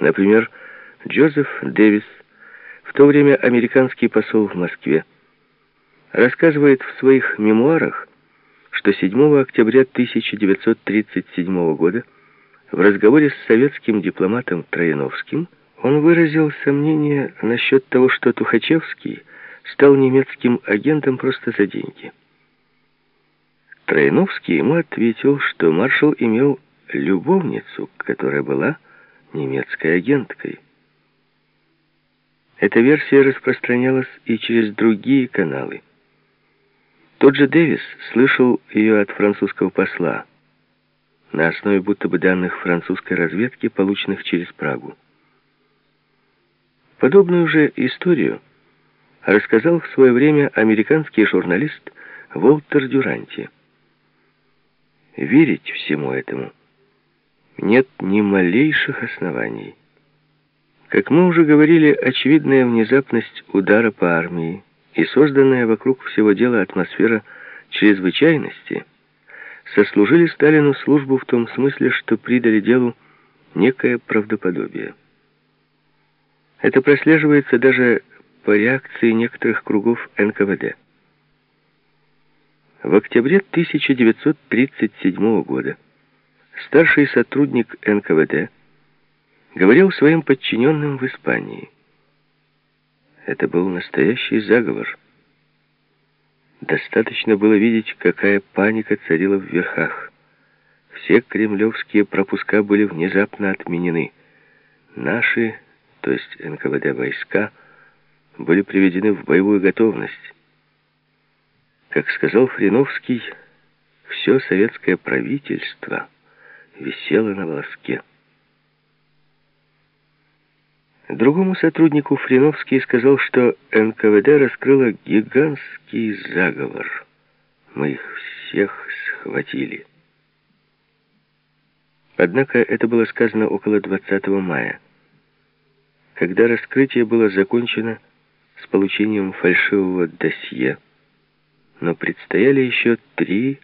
Например, Джозеф Дэвис, в то время американский посол в Москве, рассказывает в своих мемуарах, что 7 октября 1937 года в разговоре с советским дипломатом Трояновским он выразил сомнение насчет того, что Тухачевский стал немецким агентом просто за деньги. Трояновский ему ответил, что маршал имел любовницу, которая была немецкой агенткой. Эта версия распространялась и через другие каналы. Тот же Дэвис слышал ее от французского посла на основе будто бы данных французской разведки, полученных через Прагу. Подобную же историю рассказал в свое время американский журналист Волтер Дюранти. Верить всему этому нет ни малейших оснований. Как мы уже говорили, очевидная внезапность удара по армии и созданная вокруг всего дела атмосфера чрезвычайности сослужили Сталину службу в том смысле, что придали делу некое правдоподобие. Это прослеживается даже по реакции некоторых кругов НКВД. В октябре 1937 года старший сотрудник НКВД говорил своим подчиненным в Испании. Это был настоящий заговор. Достаточно было видеть, какая паника царила в верхах. Все кремлевские пропуска были внезапно отменены. Наши, то есть НКВД войска, были приведены в боевую готовность. Как сказал Фриновский, все советское правительство висело на волоске. Другому сотруднику Фриновский сказал, что НКВД раскрыло гигантский заговор. Мы их всех схватили. Однако это было сказано около 20 мая. Когда раскрытие было закончено с получением фальшивого досье, но предстояли еще три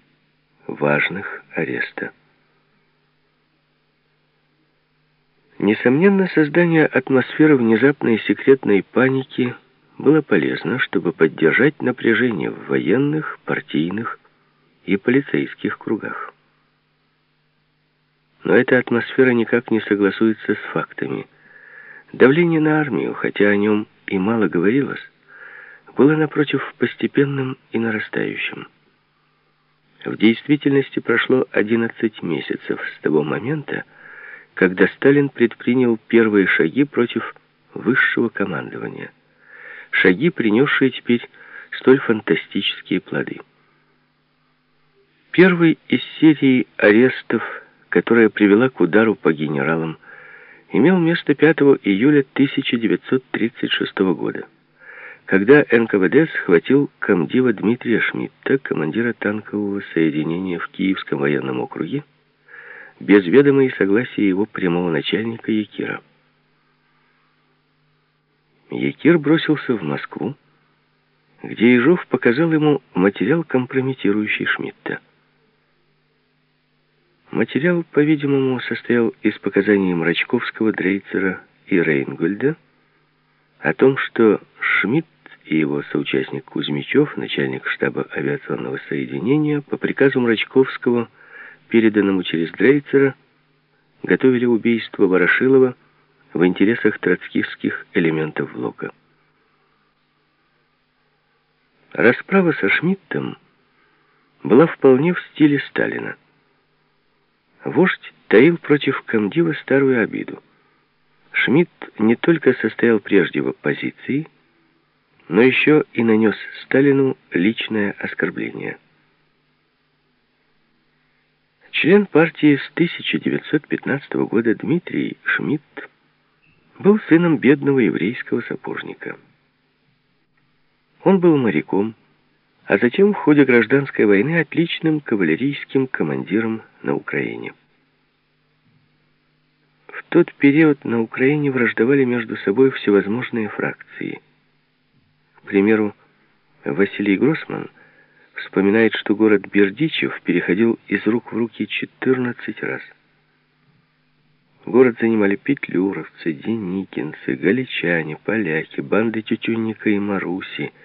важных ареста. Несомненно, создание атмосферы внезапной секретной паники было полезно, чтобы поддержать напряжение в военных, партийных и полицейских кругах. Но эта атмосфера никак не согласуется с фактами. Давление на армию, хотя о нем и мало говорилось, было, напротив, постепенным и нарастающим. В действительности прошло 11 месяцев с того момента, когда Сталин предпринял первые шаги против высшего командования. Шаги, принесшие теперь столь фантастические плоды. Первый из серии арестов, которая привела к удару по генералам, имел место 5 июля 1936 года, когда НКВД схватил комдива Дмитрия Шмидта, командира танкового соединения в Киевском военном округе, без ведома и согласия его прямого начальника Якира. Якир бросился в Москву, где Ежов показал ему материал, компрометирующий Шмидта. Материал, по-видимому, состоял из показаний Мрачковского, Дрейцера и Рейнгольда о том, что Шмидт и его соучастник Кузьмичев, начальник штаба авиационного соединения, по приказу Мрачковского – переданному через Дрейцера, готовили убийство Ворошилова в интересах троцкистских элементов блока. Расправа со Шмидтом была вполне в стиле Сталина. Вождь таил против комдива старую обиду. Шмидт не только состоял прежде в оппозиции, но еще и нанес Сталину личное оскорбление – Член партии с 1915 года Дмитрий Шмидт был сыном бедного еврейского сапожника. Он был моряком, а затем в ходе гражданской войны отличным кавалерийским командиром на Украине. В тот период на Украине враждовали между собой всевозможные фракции. К примеру, Василий Гроссман – вспоминает, что город Бердичев переходил из рук в руки 14 раз. Город занимали петлюровцы, деникинцы, галичане, поляки, банды Тютюнника и Маруси –